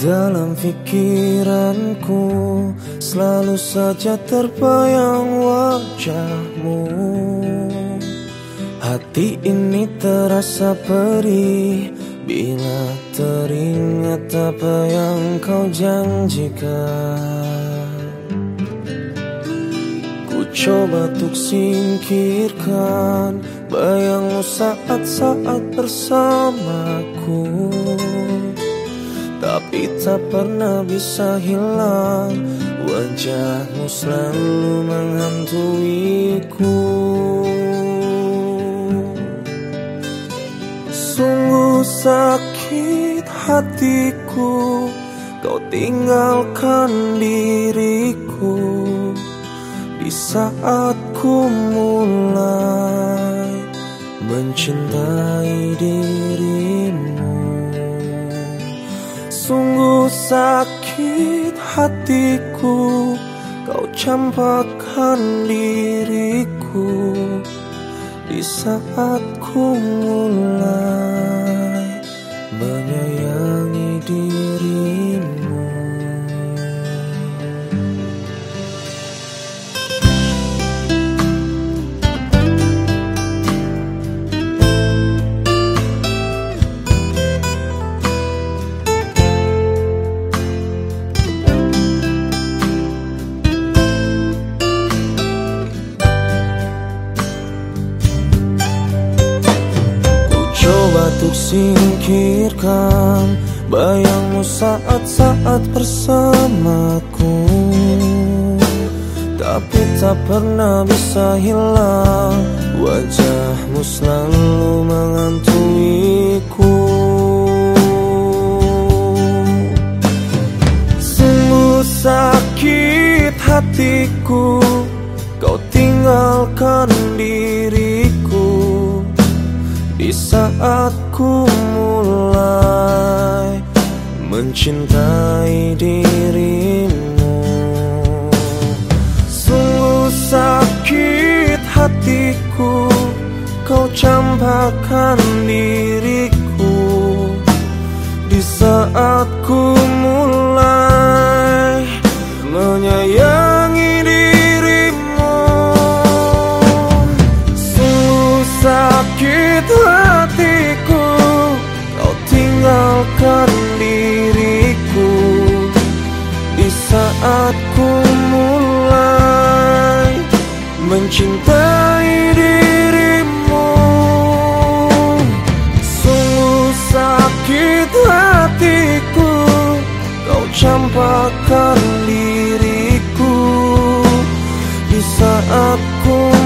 Dalam pikiranku selalu saja terbayang wajahmu. Hati ini terasa perih Bila teringat apa yang kau janjikan. Ku coba untuk singkirkan Bayangmu saat-saat bersamaku tapi tak pernah bisa hilang. Wajahmu selalu menghantuiku. Sungguh sakit hatiku. Kau tinggalkan diriku. Di saat ku mulai Mencintai Sungguh sakit hatiku Kau campakkan diriku. Di saat ku mulai singkirkan Bayangmu saat-saat bersamaku. Tapi tak pernah bisa hilang. Wajahmu selalu menghantuiku Sungguh sakit hatiku. Kau tinggalkan diriku saat ku mulai mencintai dirimu. Sungguh sakit hatiku Kau campakkan diriku. Di saat ku mulai saat ku mulai Mencintai dirimu. Sungguh sakit hatiku Kau campakkan diriku. Di saat ku